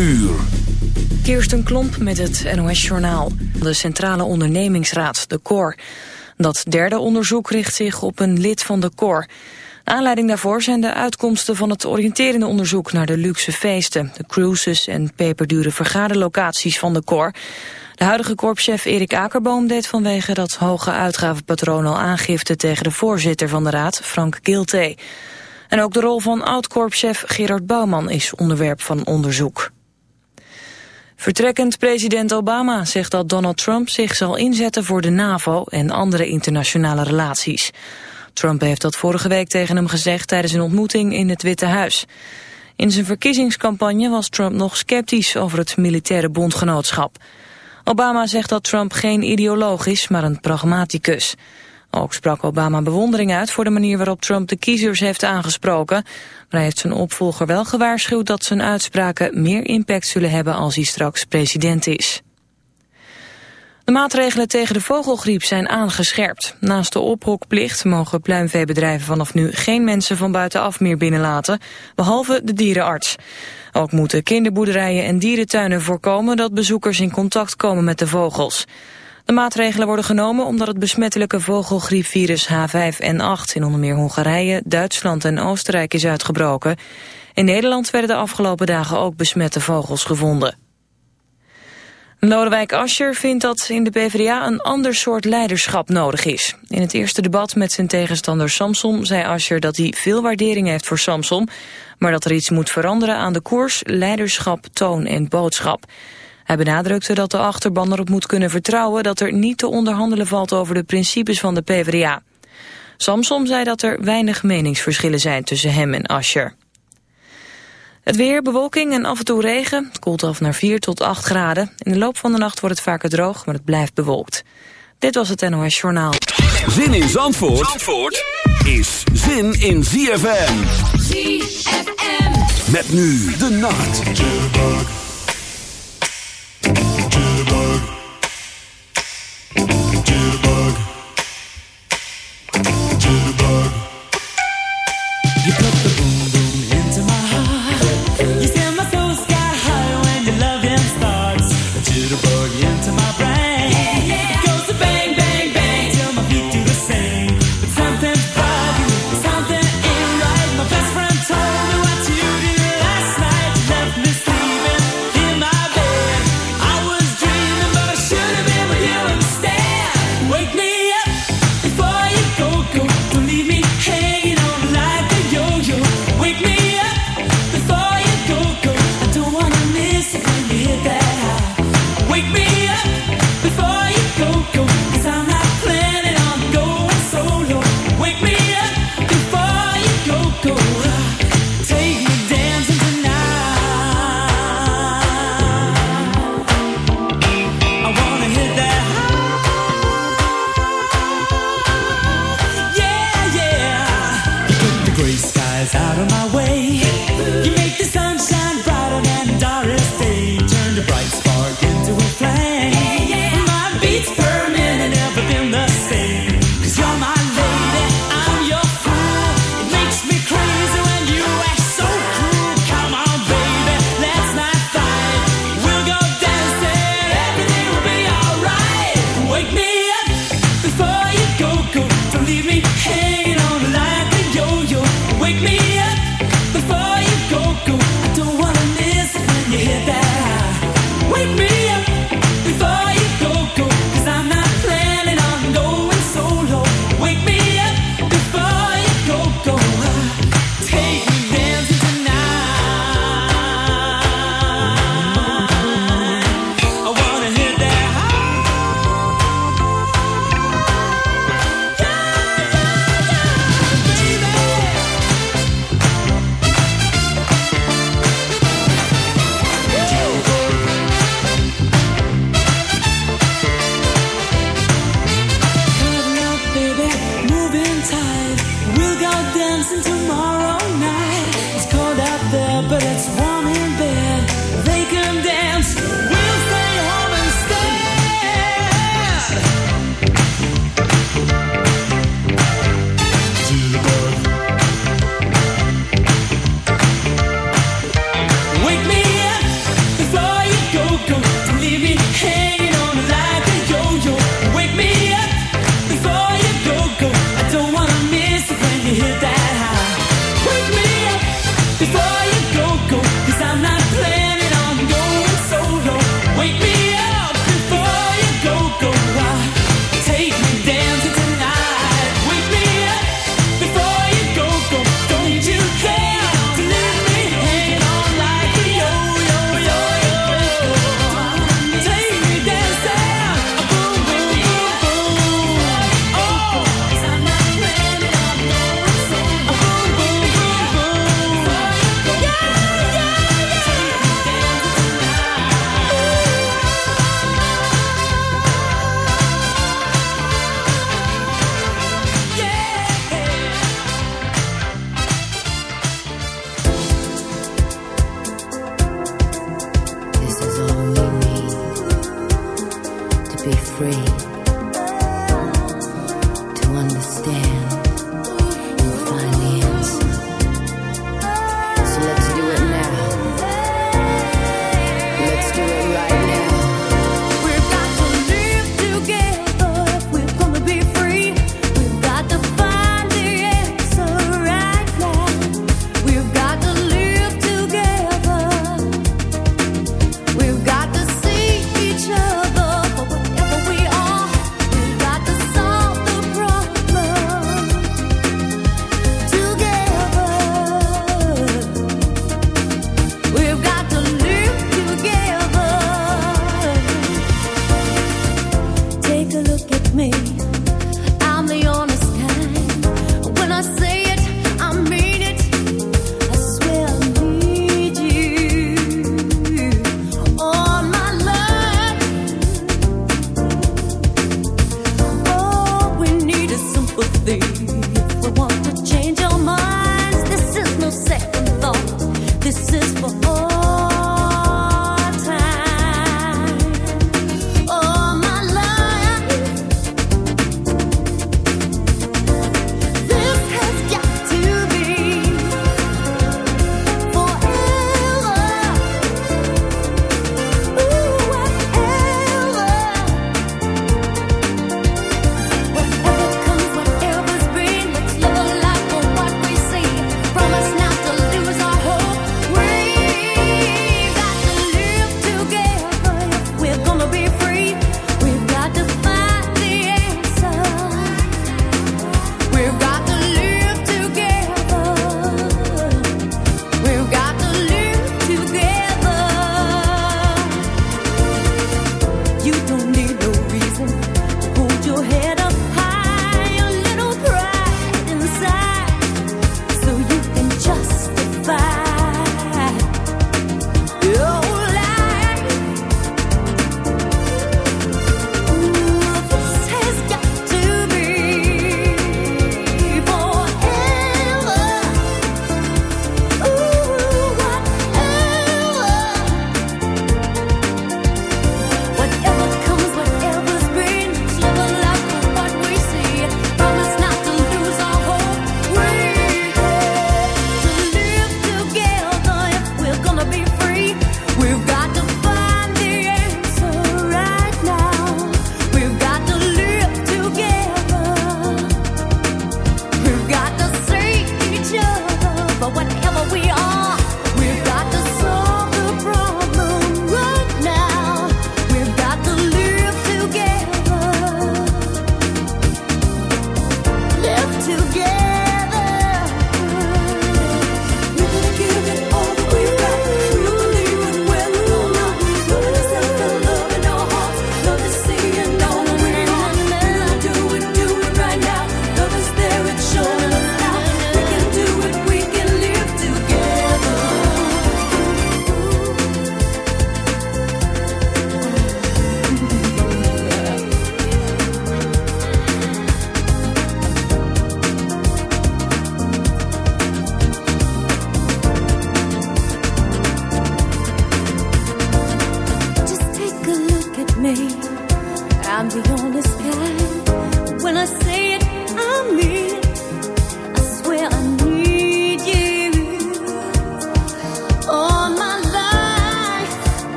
uur. Kirsten Klomp met het NOS-journaal. De Centrale Ondernemingsraad, de COR. Dat derde onderzoek richt zich op een lid van de COR. Aanleiding daarvoor zijn de uitkomsten van het oriënterende onderzoek... naar de luxe feesten, de cruises en peperdure vergaderlocaties van de COR. De huidige korpschef Erik Akerboom deed vanwege dat hoge uitgavenpatroon... al aangifte tegen de voorzitter van de raad, Frank Gilte. En ook de rol van oud-korpschef Gerard Bouwman is onderwerp van onderzoek. Vertrekkend president Obama zegt dat Donald Trump zich zal inzetten voor de NAVO en andere internationale relaties. Trump heeft dat vorige week tegen hem gezegd tijdens een ontmoeting in het Witte Huis. In zijn verkiezingscampagne was Trump nog sceptisch over het militaire bondgenootschap. Obama zegt dat Trump geen ideoloog is, maar een pragmaticus. Ook sprak Obama bewondering uit voor de manier waarop Trump de kiezers heeft aangesproken. Maar hij heeft zijn opvolger wel gewaarschuwd dat zijn uitspraken meer impact zullen hebben als hij straks president is. De maatregelen tegen de vogelgriep zijn aangescherpt. Naast de ophokplicht mogen pluimveebedrijven vanaf nu geen mensen van buitenaf meer binnenlaten, behalve de dierenarts. Ook moeten kinderboerderijen en dierentuinen voorkomen dat bezoekers in contact komen met de vogels. De maatregelen worden genomen omdat het besmettelijke vogelgriepvirus H5N8 in onder meer Hongarije, Duitsland en Oostenrijk is uitgebroken. In Nederland werden de afgelopen dagen ook besmette vogels gevonden. Lodewijk Asscher vindt dat in de PvdA een ander soort leiderschap nodig is. In het eerste debat met zijn tegenstander Samson zei Asscher dat hij veel waardering heeft voor Samson, maar dat er iets moet veranderen aan de koers, leiderschap, toon en boodschap. Hij benadrukte dat de achterban erop moet kunnen vertrouwen dat er niet te onderhandelen valt over de principes van de PvdA. Samson zei dat er weinig meningsverschillen zijn tussen hem en Asscher. Het weer, bewolking en af en toe regen. Het koelt af naar 4 tot 8 graden. In de loop van de nacht wordt het vaker droog, maar het blijft bewolkt. Dit was het NOS Journaal. Zin in Zandvoort, Zandvoort is zin in ZFM. ZFM. Met nu de nacht.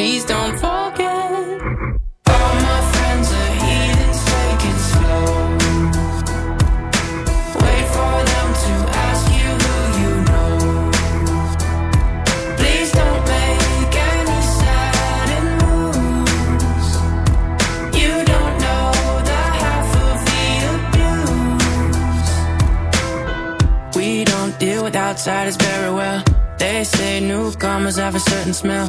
please don't forget. All my friends are heathens, take it slow. Wait for them to ask you who you know. Please don't make any sudden moves. You don't know the half of the abuse. We don't deal with outsiders very well. They say newcomers have a certain smell.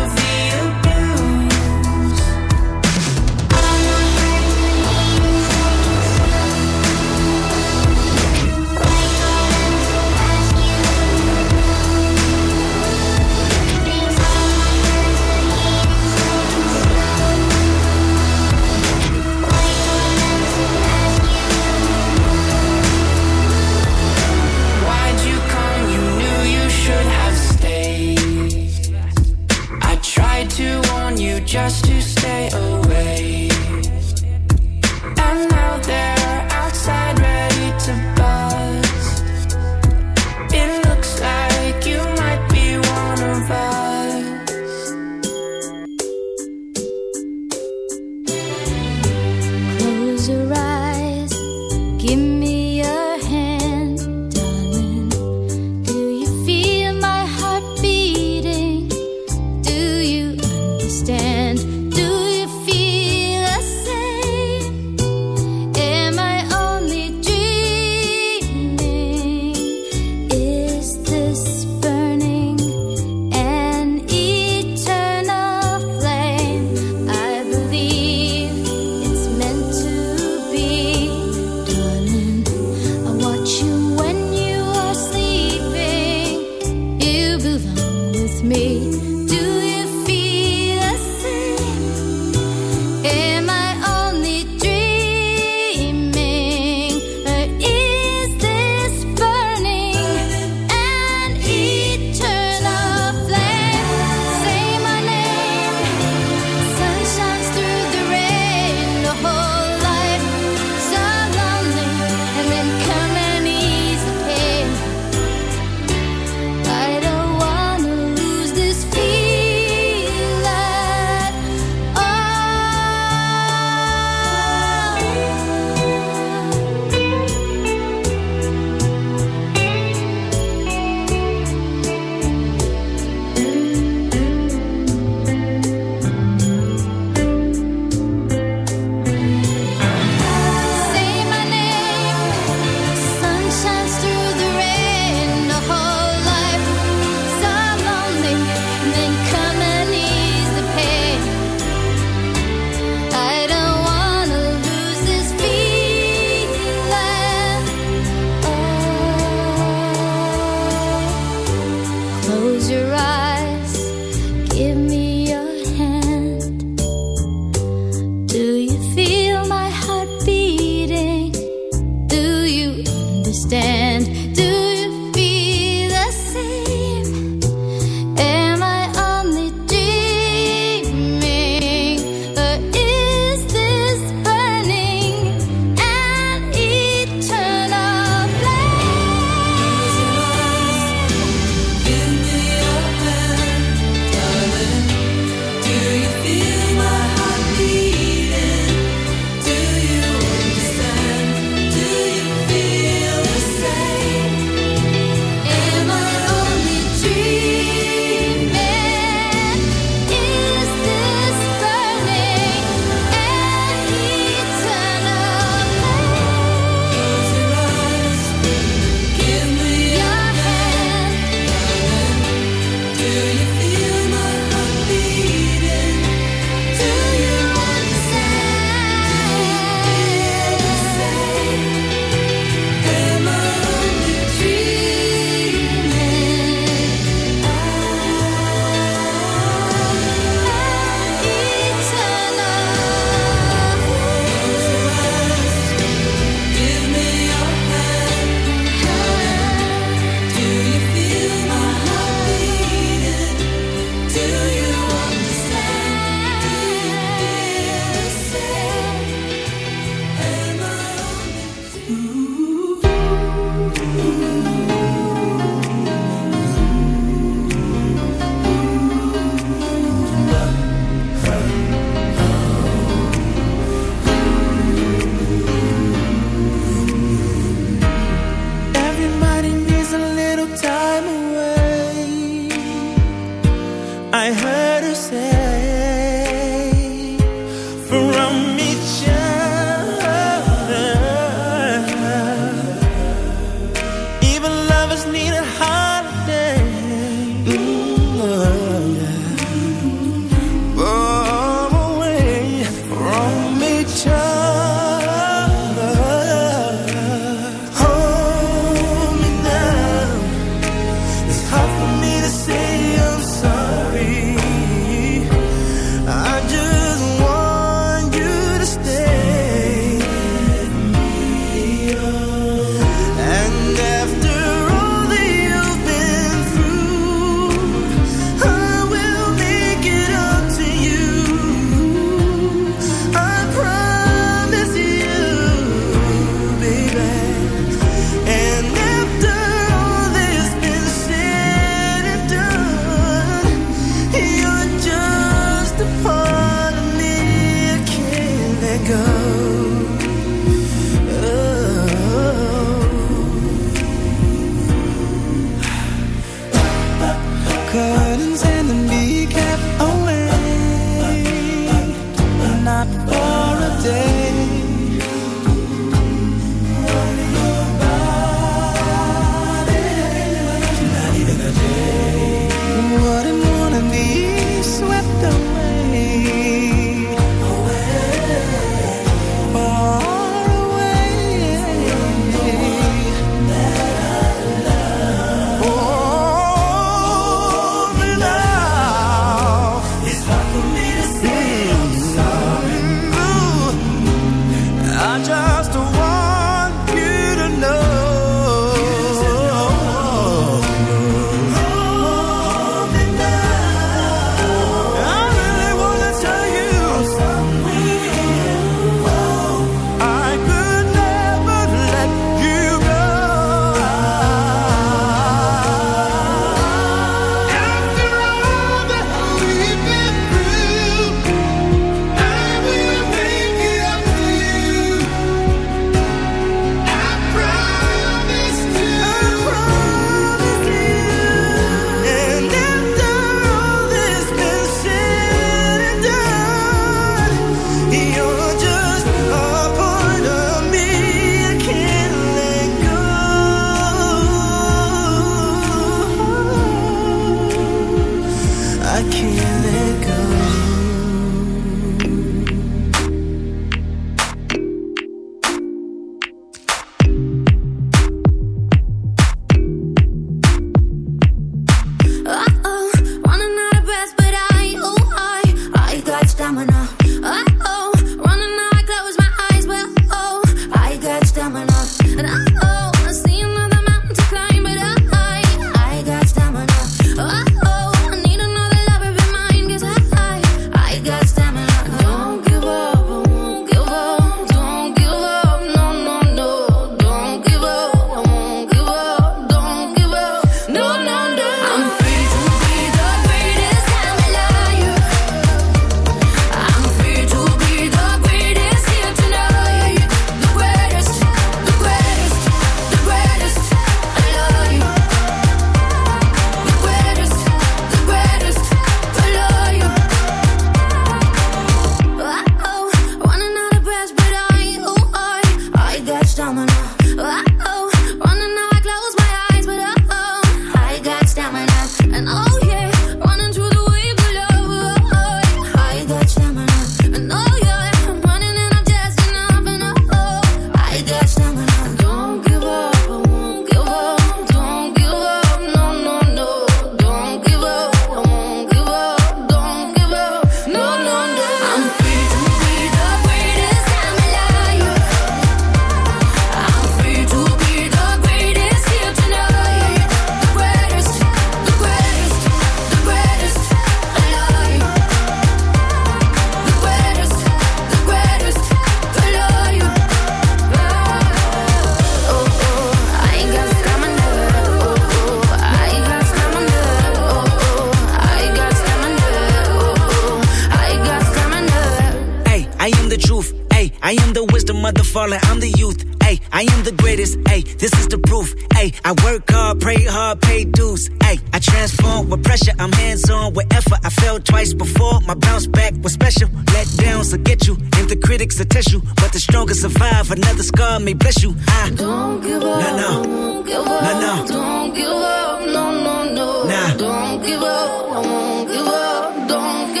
I won't give up. Don't give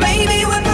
Baby, we're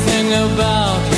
Everything about you